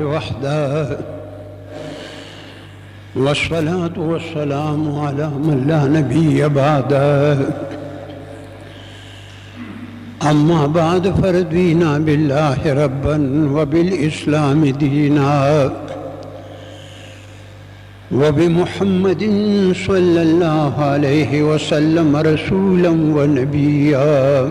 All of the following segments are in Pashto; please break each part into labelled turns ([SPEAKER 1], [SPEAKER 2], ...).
[SPEAKER 1] وحده والصلاة والسلام على من لا نبي بعده أما بعد فردينا بالله ربا وبالإسلام دينا وبمحمد صلى الله عليه وسلم رسولا ونبيا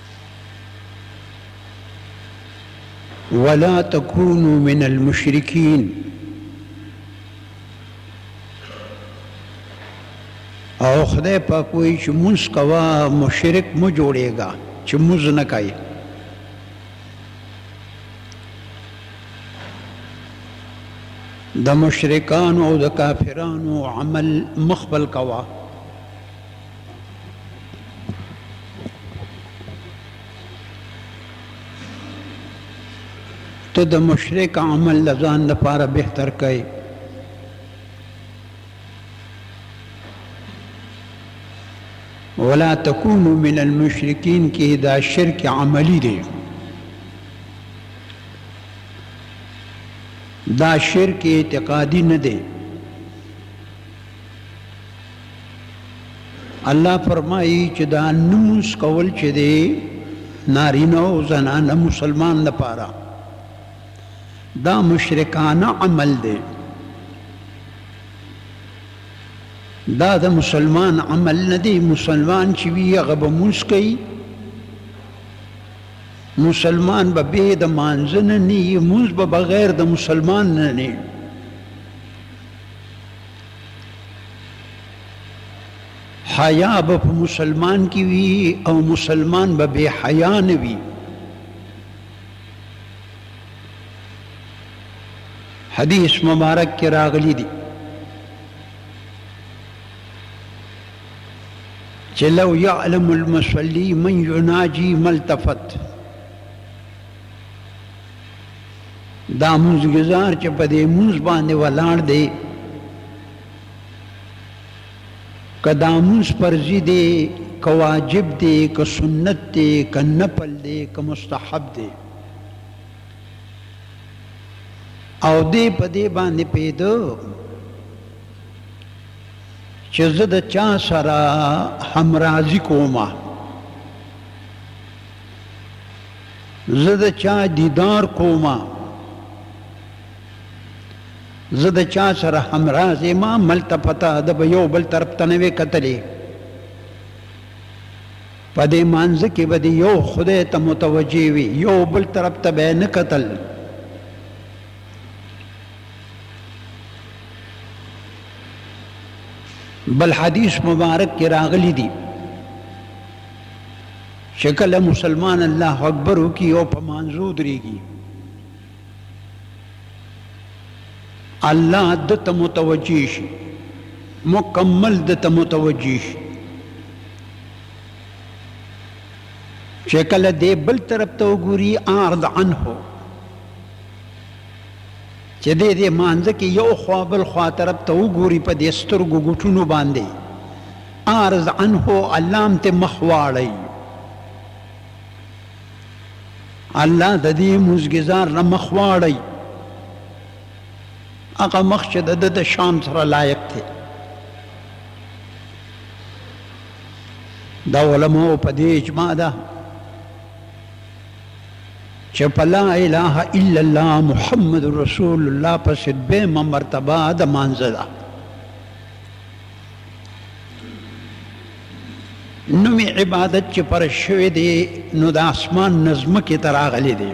[SPEAKER 1] ولا تكونوا من المشركين او خدای پاک وایي چې مونږ کوا مشرک مو جوړېږه چې مونږ نه کوي د مشرکانو او د کافرانو عمل مخبل کوا ته د مشرک عمل د ځان لپاره بهتر کوي ولا تکونو من المشرکین کې دا شرک عملی دی دا شرک اعتقادی نه دی الله فرمایي چې دا نمونځ کول چې دی نارینه او زنانه مسلمان لپاره دا مشرکانه عمل دی دا د مسلمان عمل نه دی مسلمان چې وي هغه به مونځ کوي مسلمان به بې د مانځه نه نه وي مونځ به بغیر د مسلمان نه نه حیا به په مسلمان کې وي او مسلمان به بې حیا نه وي حدیث مبارک کې راغلی دی چې لو يعلم المصلي من يناجي ملتفت دا منځګزار چې په دې منځ باندې ولاړ دی که دا منځ فرضي دی که واجب دی که سنت دی که نفل دی که مستحب دی او دې په دې باندې پیدا چې زه د چا سره همراضي کومه زه د چا دیدار کومه زه د چا سره همراز یم ملته پته د به یو بل طرف ته نه وې کتلې په دې مانځ کې به د یو خدای ته متوجه وي یو بل طرف ته به نه کتل بل حدیث مبارک کې راغلي دي چې کله مسلمان الله اکبر وکړي او په مانځو درېږي الله د ته متوجه شي مکمل د ته متوجه شي چې کله دې بل طرف ته وګوري اعرض عنه چې دی دې مانځه کې یو خوا بل خوا طرف ته وګوري په دې سترګو ګوټونو باندې اعرض عنه الله هم ته مخ واړوي الله د دې مزګزار نه مخ واړی هغه مخ چې د د شام سره لایق دی دا علماء په دې اجماع ده چې په لا اله الا الله محمد رسول الله پسې دویمه مرتبه د مانځه ده نومي عبادت چې پر شوی دی نو د اسمان نظمه کې تر راغلی دی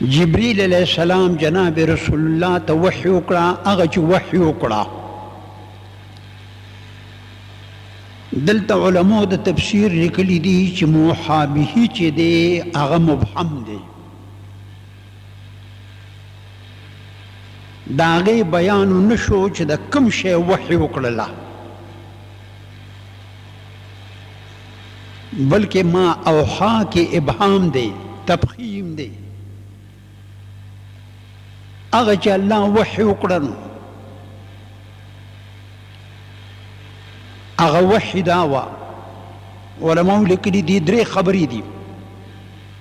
[SPEAKER 1] جبريل عليه السلام جناب رسول الله ته وحي وکړه هغه چې وحي وکړه دلته علماء د تفسیر لیکلي دي چې موحابه چې دی هغه مبهم دی د هغې بیان ونه شو چې د کوم شی وحي وکړله بلکې ما اوحا کې ابهام دی تفخیم دی هغه چې الله وحي وکړنو هغه وحي دا وه علماو لیکلي دي درې خبرې دي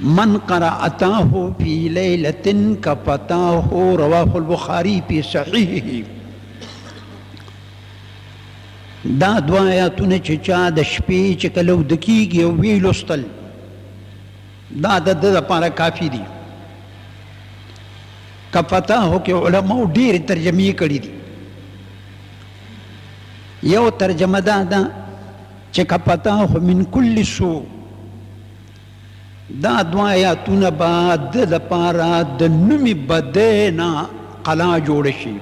[SPEAKER 1] من قرأتاه فی لیلت کفتاه رواه البخاری فی صحیحه دا دوا آیاتونه چې چا د شپې چې کله ود کیږي او وی لوستل دا د د لپاره کافی دي کفتاه کې علما ډېر ترجمه کړې دي یو ترجمه دا ده چې که پتاه من کل سو دا دوا آیاتونه به د لپاره د نومي بدۍ نه قلا جوړ شي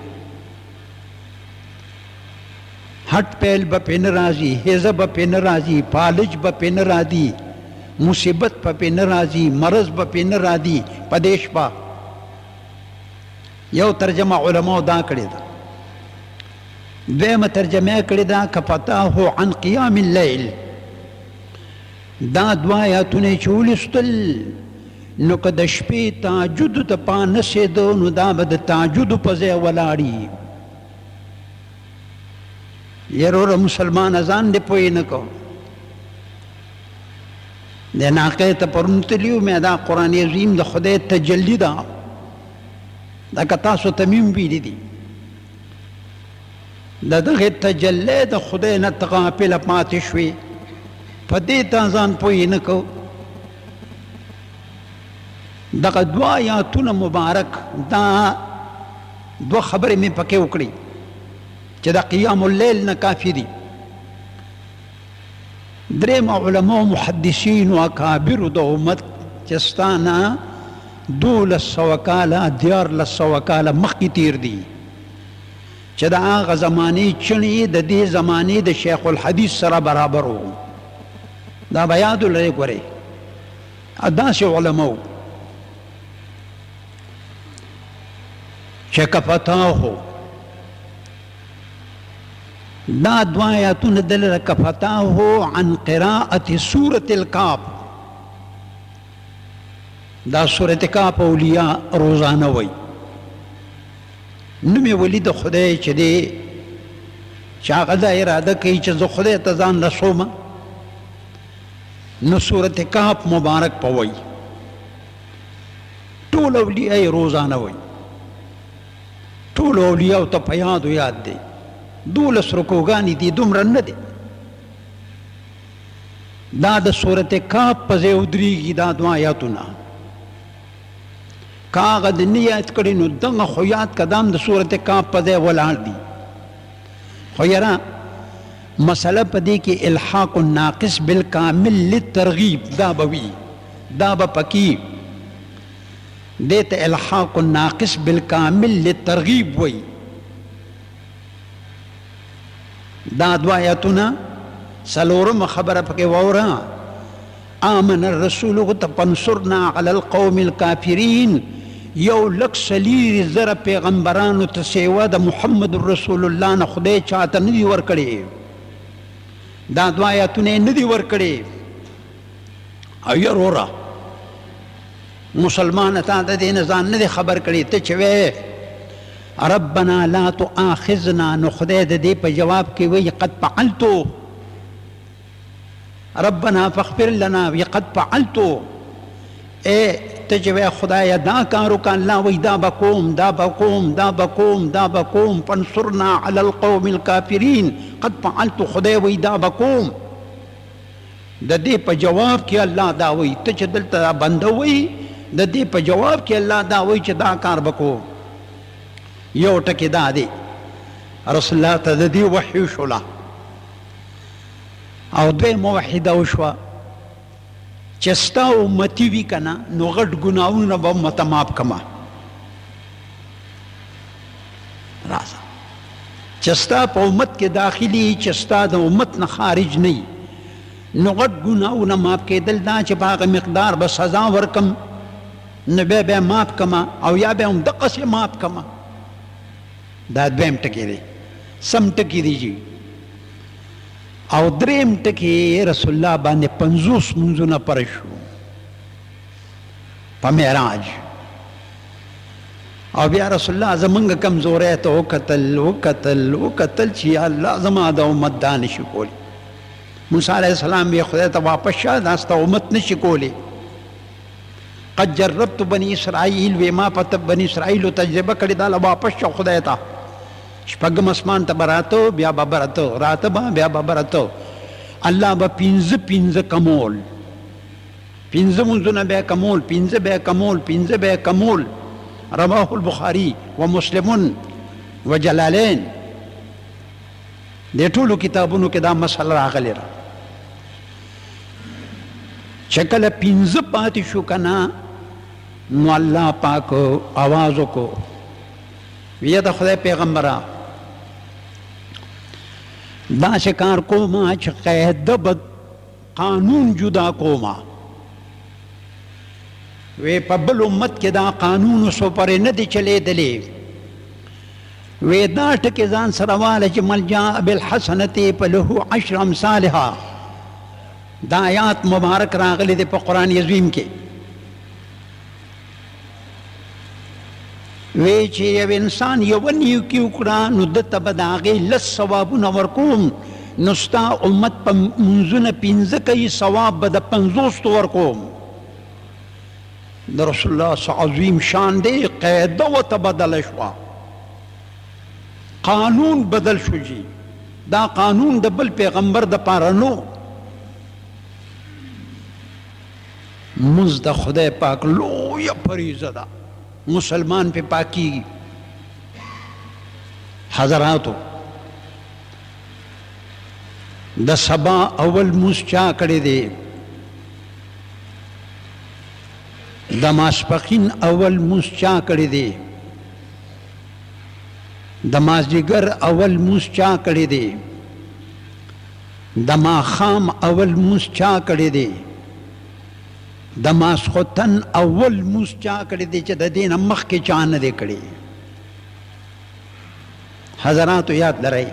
[SPEAKER 1] هټ پیل به پې نه راځي هیزه به پې نه راځي فالج به پې نه راځي مصیبت به پې نه راځي مرض به پې نه راځي په دې شپه یو ترجمه علماو دا کړې ده. دویمه ترجمه یې کړې ده که فتاه عن قیام اللیل دا دوه آیاتونه یې چې ولوستل نو که د شپې تهجد ته پانسېده نو دا به د تهجدو په ځای ولاړي یروره مسلمانه ځان دې پوه نه کو د ناقې ته پرون تلي مې دا قرآن عظیم د خدای تجلی ده دا که تاسو تمیم ویلی دی د دغه تجلی د خدای نه تغافل پاتې شوي په دې ته ځان پوه نه کو دغه دوا آیاتونه مبارک دا دوه خبرې مې پکې وکړي چې د قیام اللیل نه کافي دي دریم علماء محدثین او اکابر د امت چې ستانه دولس سوه کاله دیارلس سوه کاله مخکې تیر دي چې د هغه زمانې چڼې د دې زمانې د شیخ الحدیث سره برابر وو دا به یاد لرئ ګورئ داسې علماء چې که فتاه دا دوا آیاتونه دلته کفتاه عن قراءه سوره الکاف دا سوره کاف اولیاء روزانه وای نو می ولید خدای چې دی چې هغه دا اراده کوي چې زه خدای ته ځان رسوم نو سوره کاف مبارک پوي ټول اولیاء روزانه وای ټولو اولیاو ته په یادو یاد دی دولس رکوګانې دي دومره نه دی دا د صورت کاپ په ځای ودرېږي دا دوه آیاتونه که هغه د نه یاد کړي نو دغه خو یاد که دا هم د صورت کاپ په ځای ولاړ دي خو یاره مسله په دې کې الحاق الناقص بالکامل للترغیب دا به وي دا به پکې دې ته الحاق الناقص بالکامل للترغیب وایي. دا دوه آیتونه څلورمه خبره پکې واوره آمن الرسول تپنصرنا علی القوم الکافرین یو لک سلیری زره پیغمبرانو ته سیوا د محمد رسول الله نه خدای چاته نه دی ورکړي دا دوا آیاتونه نه دی ورکړي او یروره مسلمانه تا د دې نه ځان نه دی خبر کړی ته چې وې ربنا لا تؤاخذنا نو خدای د دې په جواب کې وی قد فعلتو ربنا فاغفر لنا وی قد فعلتو اے ته چې وې خدای دا کار وکړه الله وی دا بقوم دا بقوم دا بقوم دا بقوم فانصرنا علی القوم الكافرین قد فعلت خدای وی دا بقوم د دې په جواب کې الله دا وایي، ته چې دلته دا بنده وایي، د دې په جواب کې الله دا وایي چې دا کار به کوم. یو ټکی دا دی، رسول الله ته د دې وحي وشوله او دویمه وحي دا وشوه چې ستا امتي وي که نه، نو غټ ګناهونه به ماته معاف کړه. راځه چې ستا په امت کې داخلي چې ستا د امت نه خارج نه وي نو غټ ګناهونه معاف کېدل دا چې په هغه مقدار به سزا ورکم نو بیا به معاف کما او یا به هم دقسې معاف کما دا دویم ټکی دی سم ټکی دی جی او دریم ټکی رسول الله باندې پنځوس منځونه پر شو په معراج او بیا رسول الله زمونږ کمزورې ته وکتل وکتل وکتل چې یا الله زما د امت دا نشي کولی موسی علیه السلام یې خدای ته واپس شه دا ستا امت نشي کولی قد جربت بني اسرائیل وې ما په بني اسرائیلو تجربه کړې دا له واپس شه خدای ته شپږم اسمان ته به راته بیا به به راته راته به بیا به به راته الله به پنځه پنځه کمول پنځه منځونه به کمول پنځه به کمول پنځه به کمول رواه البخاری ومسلمون وجلالین د ټولو کتابونو کې دا مسله راغلی را چې کله پنځه پاتې شو کنه نو الله پاک आवाज وکړو وی د خدای پیغمبره دا شکار کومه چې قاعده بد قانون جدا کوما وی په بل امت کې دا قانون سو پرې نه دی چلې دلې وې دا ټکي ځان سره واله چې مل جاء بالحسنته فله عشر امثالها دا آیات مبارک راغلي د قرآن عظیم کې وی چې یو انسان یو نیکی وکړه نو د ته به د هغې لس ثوابونه ورکوم نو ستا امت په منځونه پنځه کوي ثواب به د پنځوستو ورکوم د رسول الله صلی عظیم شان دی قاعده ورته بدله شوه قانون بدل شو جي دا قانون د بل پیغمبر د پاره نو لمونځ د خدای پاک لویه فریضه ده مسلمان پې پاکیږي حضراتو د سبا اول موس چا کړی دی د ماسپخین اول موس چا کړی دی د مازدیګر اول موس چا کړی دی د ماښام اول لمونځ چا کړی دی؟ د ماسخوتن اول لمونځ چا کړی دی چې د دې نه مخکې چا نه دی کړی؟ حضراتو یاد لرئ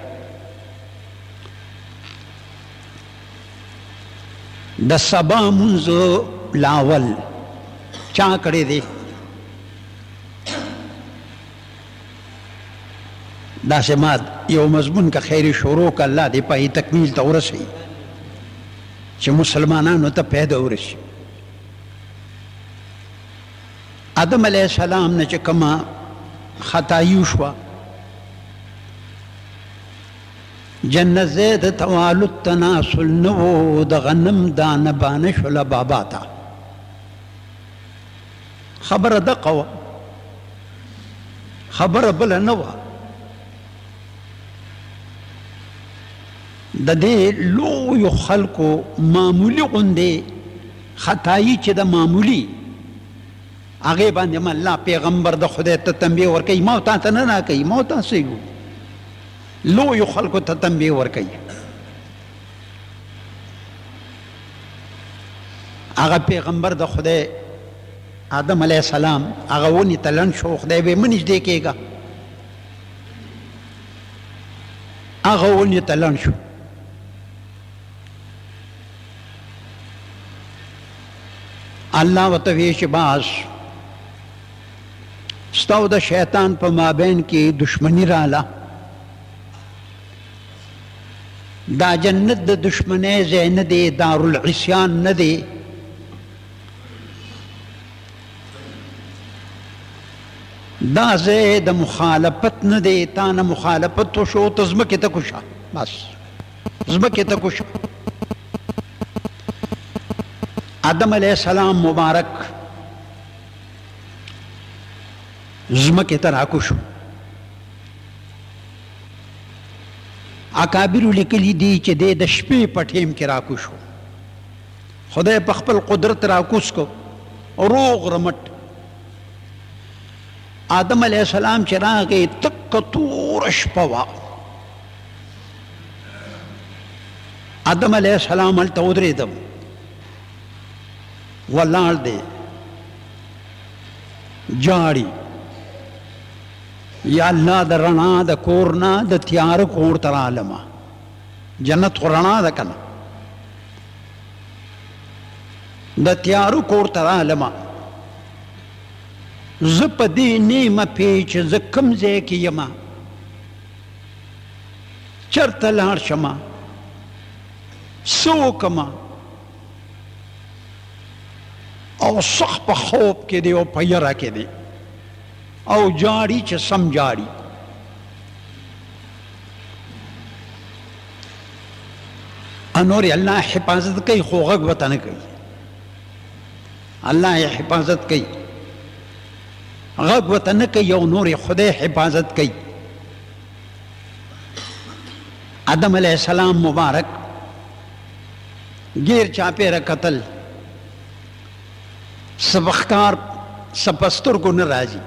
[SPEAKER 1] د سبا منځ لاول چا کړی دی دا سماد یو مضمون کا خیر شروع کا الله دې پای تکمیل ته ورسي چې مسلمانانو ته پیدا ورسي آدم علیه السلام نه چې کما خدایو شو جنت زید توالو تناسل نو د غنم دانه بانه شول بابا ته خبره دقه وه خبره بل نه وه د دې لوی خلکو معمولی غوندې خدای چې د معمولی هغه باندې ما الله پیغمبر د خدای ته تنبیه ور کوي ما ته نه نه کوي ما ته سي لوی خلکو ته تنبیه ور کوي هغه پیغمبر د خدای آدم علیه السلام هغه ونی ته لنډ شو خدای به منځ دی کېږه هغه ونی ته لنډ شو الله وته وی چې باس ستاو د شیطان په مابین کې دشمنی رااله دا جنت د دشمنۍ ځای نه دی دارالعصیان نه دی دا ځای د مخالفت نه دی تا نه مخالفت وشو ته ځمکې ته کوشه بس ځمکې ته کوشه آدم علیه السلام مبارک ځمکې ته راکوشو اکابرو لیکلي دي چې دی د شپې په ټیم کې راکوز شو خدای په خپل قدرت راکوز کو روغ رمټ آدم علیه السلام چې راغی تک تور شپه وه آدم علیه السلام هلته ودرېدم ولاړ دی جاړي یا الله د رڼا د کور نه د تیار کور ته رالمه جنت خو رڼا ده کنه د تیارو کور ته رالمه زه په دې نیمه پی چې زه کوم ځای کې یم چرته لاړ شم څه وکړم او سخت په خوب کې دی او په یره کې دی او جاړي چې سم جاړي انور الله حفاظت کوي خو غږ وته نه کوي الله حفاظت کوي غږ وته نه کوي او نور خدای حفاظت کوي آدم علیه السلام مبارک غیر چاپیره قتل څه په ښکار څه په سترګو نه راځي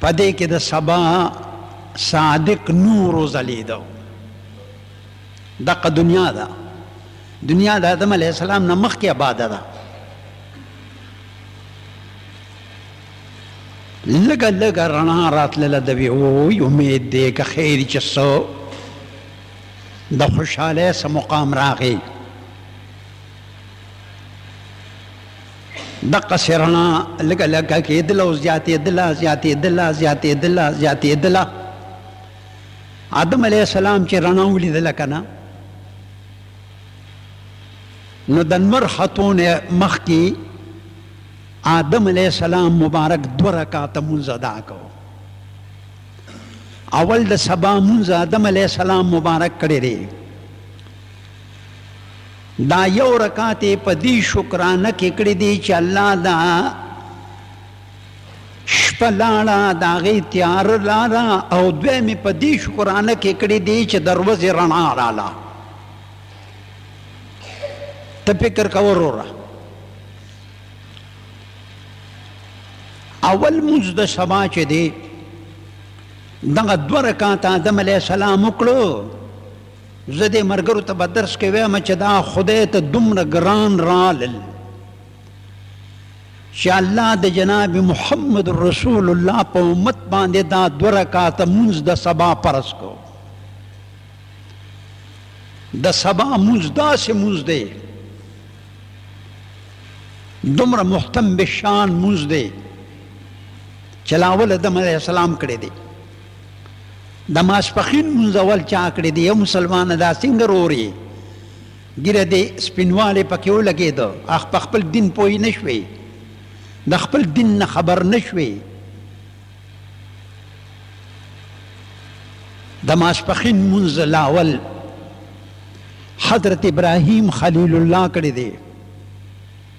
[SPEAKER 1] په دې کې د سبا صادق نور وځلېده دغه دنیا ده دنیا د آدم علیه السلام نه مخکې آباده ده لګه لګه رڼا راتلله د وی وی امید دی که خیر چې څه د خوشحاله سه مقام راغی دقه سرنا لګ لګ کې دل او زیاتې دل زیاتې دل زیاتې دل زیاتې دل آدم علی السلام چې رڼا ولیدل کنه نو د نور خاتون مخ کې آدم علی السلام مبارک دو رکعات مونږ ادا کو اول د سبا مونږ آدم علی السلام مبارک کړی دی دا یو رکعت په دې شکرانه کې کړی دی چې الله دا شپه لاړه د هغې تیاره لاړه او دویم یې په دې شکرانه کې کړی دی چې د ورځې رڼا راله ته فکر کوه وروره اول مونځ د سبا چې دی دغه دوه رکعته آدم علیه السلام وکړو زه دې مرګرو ته په درس کې ویم چې دا خدای ته دومره ګران رالل چې الله د جناب محمد رسول الله په امت باندې دا دوه رکعاته مونځ د سبا فرض کو د سبا مونځ داسې مونځ دی دومره محتم بشان مونځ دی چې لاول د اسلام کړی دی د ماسپخین مونځ اول چا کړی دی یو مسلمانه دا څنګه رورې ګیره دې سپینوالی پکې ولګېده اخ په خپل دین پوه نه شوې د خپل دین نه خبر نه شوې د ماسپخین مونځ لاول حضرت ابراهیم خلیل الله کړی دی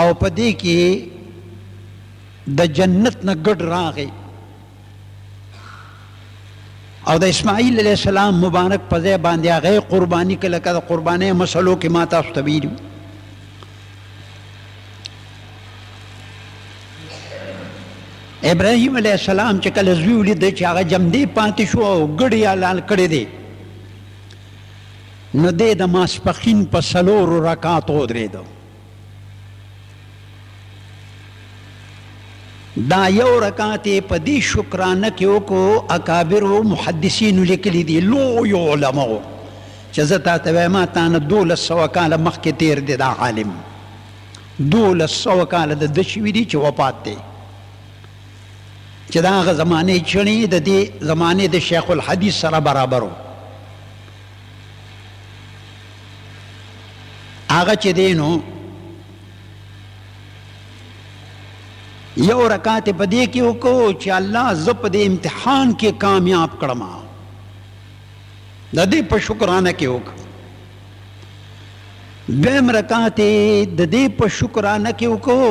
[SPEAKER 1] او په دې کې د جنت نه ګډ راغی او د اسماعیل علیه السلام مبارک په ځای باندې هغه قرباني کله کله قربانې مسلو کې ما تاسو ته ویلو ابراهیم علیه السلام چې کله زوی ولید چې هغه جمدې پاتې شو او ګډ یې حلال کړی دی نو دی د ماسپښین په څلورو رکعاتو ودرېدو دا یو رکعت په دې شکرانه کې وکړو اکابر او محدثین لیکلي دي لوی علما وو چې زه تا ته وایم تا نه دولس سوه کاله مخکې تېر دی دا عالم دولس سوه کاله د ده شوي دي چې وفات دی چې د هغه زمانې چڼي د دې زمانې د شیخ الحدیث سره برابر وو هغه چې دی نو یو رکعت په دې کې وکړو چې الله زه په دې امتحان کې کامیاب کړم د دې په شکرانه کې وکړو دویم رکعت د دې په شکرانه کې وکړو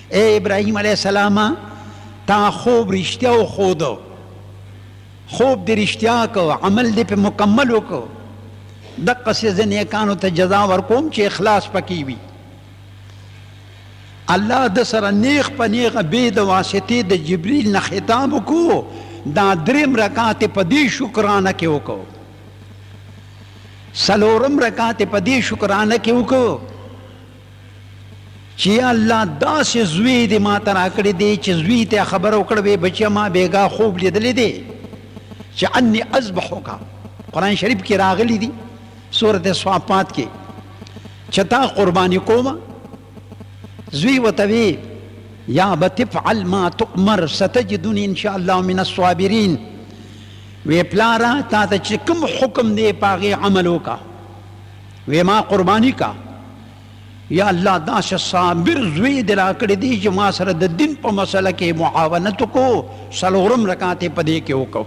[SPEAKER 1] اې ابراهیم علیه السلامه! تا خوب رښتیا وښودو، خوب دې رښتیا کړو، عمل دې پرې مکمل وکړو، دقسې زه نیکانو ته جزا ورکوم چې اخلاص پکې وي. الله ده سره نیغ په نیغه بې د واسطې د جبریل نه خطاب وکړو، دا دریم رکعت یې په دې شکرانه کې وکړو، څلورم رکعت یې په دې شکرانه کې وکړو، چې یا الله داسې زوی دې ما ته راکړی دی چې زوی ته خبره وکړه وی بچیه ما بیګا خوب لیدلی دی چې انی اذبحک قرآن شریف کې راغلی دی سورت صافات کې چې تا قرباني کومه زوی ورته وی یا بتفعل ما تؤمر ستجدنی ان شاء الله من الصابرین وی پلارا تا ته چې کوم حکم دی پاغه عمل وکړه وی ما قربانی کا یا الله دا چې صابر زوی دی را کړی دی چې ما سره د دین په مسله کې معاونت کو سلورم رکعت په دې کې وکړو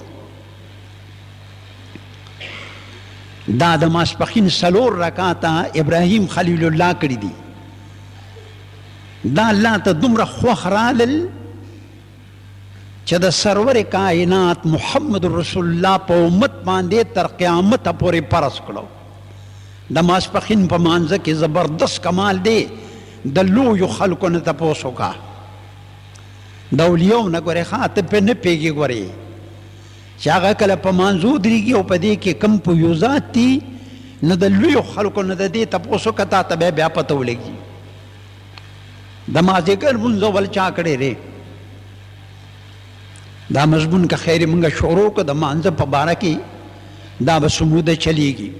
[SPEAKER 1] دا د ماسپخین سلور رکعت ابراهیم خلیل الله کړی دی دا الله ته دومره خوخ رالل چې د سرور کائنات محمد رسول الله په امت باندې تر قیامت پورې فرض کړو د ماسپخین په مانځ کې زبردست کمال دی د لوی خلکو نه تاسو کا د اولیو نه ګوره خاطر په نه پیږي ګوري چې هغه کله په مانځو دريږي او په دې کې کم په یو ذات دي نو د لوی خلکو نه د دې تاسو کته ته بیا پته ولګي د مازیګر مونځ ول چا کړی دی دا مضمون که خیر مونږ شروع کړو د مانځه په باره کې دا به سموده چلیږي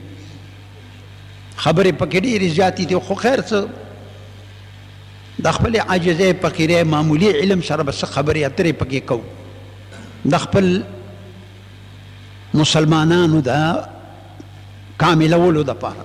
[SPEAKER 1] خبرې پکې ډېرې زیاتې دي خو خیر څه د خپل عاجزۍ فقیرۍ معمولی علم سره به څه خبرې اترې پکې کوو د خپل مسلمانانو د کاملولو دپاره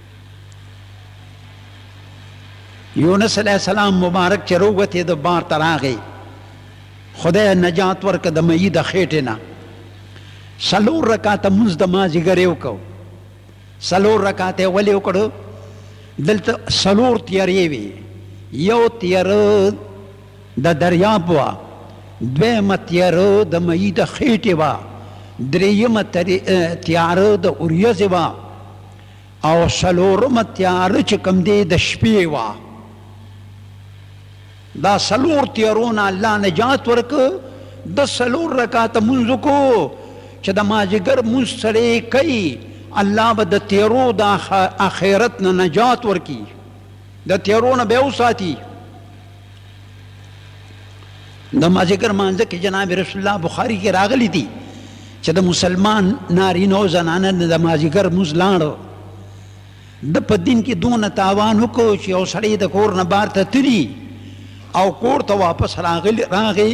[SPEAKER 1] یونس علیه السلام مبارک چې رووتې د بار ته راغی خدای نجات ورکه د مئی د خېټې نه څلور رکعاته مونځ د مازیګر یې وکړو څلور رکعاته یې ولې وکړو دلته څلور تیارې وي یو تیاره د دریاب وه دویمه تیاره د مئی د خېټې وه درېیمه تیاره د وریځې وه او څلورمه تیاره چې کوم دی د شپې وه دا څلور تیارو نه الله نجات ورکړ د څلور رکعاته مونځ وکړو چې د مازدیګر مونځ سړی کوي الله به د تیارو د آخرت نه نجات ورکړي د تیارو نه به یې وساتي د مازیګر مانځه کې جناب رسول الله بخاری کې راغلی دی چې د مسلمان نارینه او زنانه د مازیګر موز لاړو د په دین کې دونه تاوان وکړو چې یو سړی د کور نه بار ته تلی او کور ته واپس راغلی راغی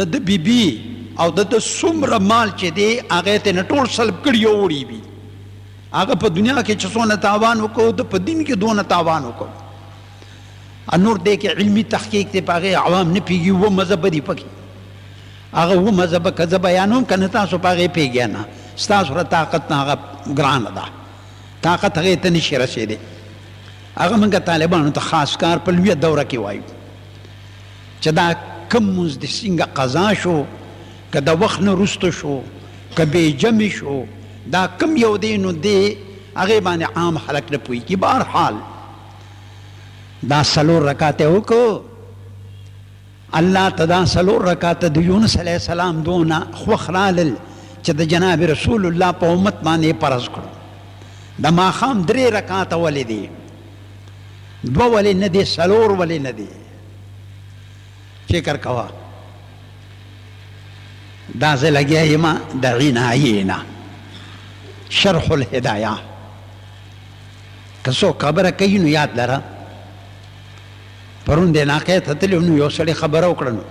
[SPEAKER 1] د د بی بی او د د سمره مال چې دی هغه ته نټول سلب کړی وړي بي هغه په دنیا کې چې څونه تاوان وکړو د په دین کې دونه تاوان وکړو انور دې کې علمي تحقیق دی پاغه عوام نه پیږي و مذهب دی پکې هغه و مذهب کزه بیانوم کنه تاسو پاغه پیږی نه تاسو را طاقت نه هغه ګران ده طاقت هغه ته نشي رسیدي هغه موږ طالبانو ته خاص کار په لوی دوره کې وایو چې دا کم موز د څنګه قضا شو که د وخت نه رستو شو که به جمع شو دا کم یو دی نو دی هغه باندې عام خلک نه پوي کی بهر حال دا سلور رکعت وکړو الله ته دا سلور رکعت د یونس علی السلام دونه خوخرالل چې د جناب رسول الله په امت باندې فرض کړو د ماخام درې رکعات ولې دي دوه ولې نه دي سلور ولې نه دي فکر کوه دا زه لګیا یم د غنایینا شرح الهدایه که څوک خبره کوي نو یاد لره پرون د علاقې ته تللی نو یو سړی خبره وکړه نو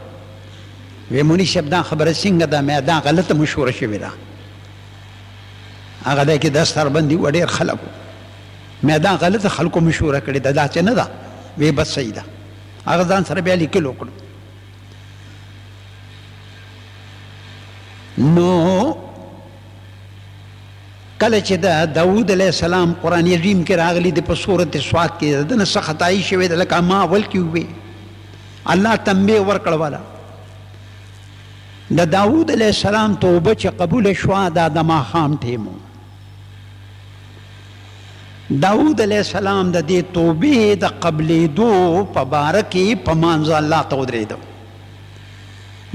[SPEAKER 1] وی مولي صاحب دا خبره څنګه ده مې دا غلطه مشوره شوې ده هغه ځای کې د سربندي و ډېر خلک مې دا غلطه خلکو مشوره کړې ده داسې نه ده وی بس صحیح ده هغه ځان سره بیا لیکل وکړو نو کله چې د داود علیه السلام قرآن عظیم کې راغلي دي په سورت سواد کې د ده نه څه خطایي شوې ده لکه ما اول کې ووې الله تنبیه ورکړه والا د داود علیه السلام توبه چې قبول شوه دا د ماښام ټیمو داود علیه السلام د دې توبې د قبلېدو په باره کې په مانځه الله ته ودرېدو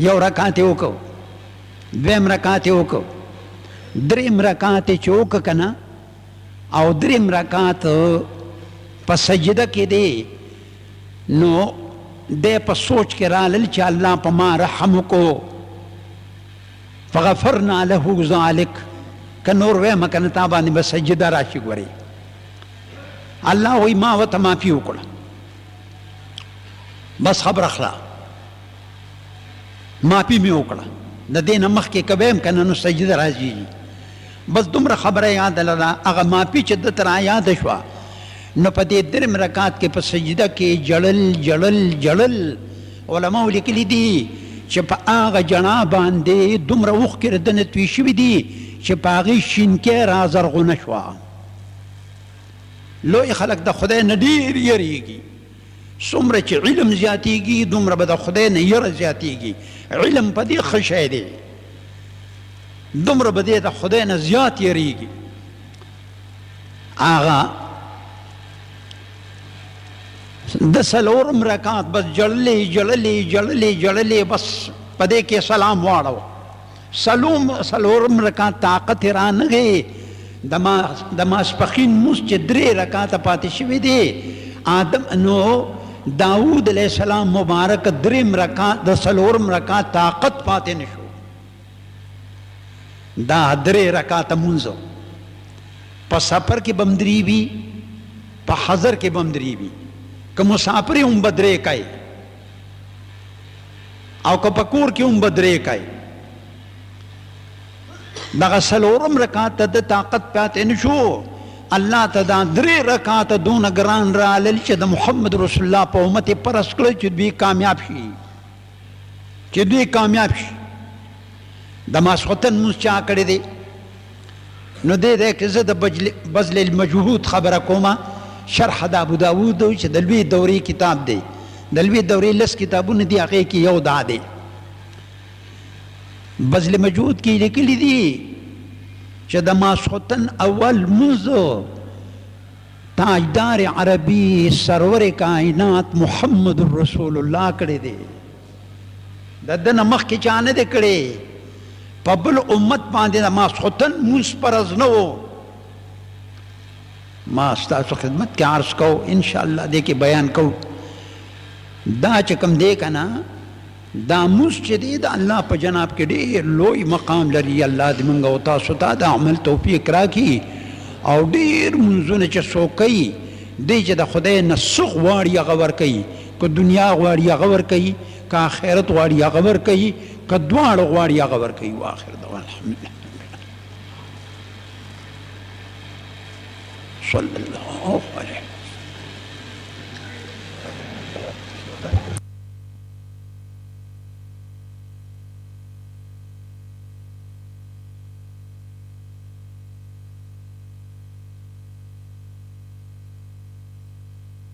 [SPEAKER 1] یو رکعت یې وکړو دویم رکعت یې وکړ دریم رکعت یې چې وکړ که نه او دریم رکعت په سجده کې دی نو دی په سوچ کې رالل چې الله په ما رحم وکړو فغفرنا له ذلک که نور وایم که نه تا باندې به سجده راشي ګورې الله وایي ما ورته معافي وکړه بس خبره خلاص معافي مې وکړه د دې نه مخکې که ویم که نه نو سجده راځي بس دومره خبره یاده لره هغه معافي چې ده ته رایاده شوه نو په دې درېیم رکعت کې په سجده کې جړل جړل جړل علماو لیکلي دي چې په هغه جنا باندې دومره اوښکې د ده نه توی شوي دي چې په هغې شینکې رازرغونه شوه لوی خلک د خدای نه ډېر یریږي څومره چې علم زیاتېږي، دومره به د خدای نه یره زیاتېږي. علم په دې ښه شی دی، دومره به دی د خدای نه زیات یریږي. هغه د څلورم رکعت بس جړلې جړلې جړلې جړلې بس په دې کې سلام واړوه. څلورم رکعت طاقت را نه غی د ماسپښین لمونځ چې درې رکعته پاتې شوی دی آدم نو داود علیه السلام مبارک دریم رکعت د څلورم رکعت طاقت پاتې نه شو دا درې رکعته لمونځ په سفر کې بم درې وي په حضر کې بم درې وي که مسافر هم بدرې کوي او که په کور کې هم به درې کوي دغه څلورم رکعت ته د طاقت پاتې نه شو الله ته دا درې رکعت دونه ګران رالل چې د محمد رسول الله په امت یې فرض کړل چې دوی کامیاب شي چې دوی کامیاب شي د ماسخوتن مونځ چا کړی دی نو دې ده کې زه د بذل المجهود خبره کوم شرح د ابو داوود چې د لوی دورې کتاب دی د لوی دورې لس کتابونه دی هغه کې یو دا دی بذل مجهود کې لیکل دي چې د ماسختن اول منځو تاجدار عربي سرور کائنات محمد رسول الله کړی دی د ده نه مخکې چا نه دی کړی په بل امت باندې د ماسخوتن مونځ فرض نه و ما ستاسو خدمت کې عرض کو ان شاء الله دې کې بیان کو دا چې کوم دی کنه دا مونځ چې دی د الله په جناب کې ډېر لوی مقام لري الله دې مونږ او تاسو ته د عمل توفیق راکړي او ډېر مونځونه چې څوک کوي دی چې د خدای نه څه غواړي هغه ورکوي که دنیا غواړي هغه ورکوي که آخرت غواړي هغه ورکوي که دواړه غواړي هغه ورکوي واخر دعوانا الحمدلله صلی الله علیه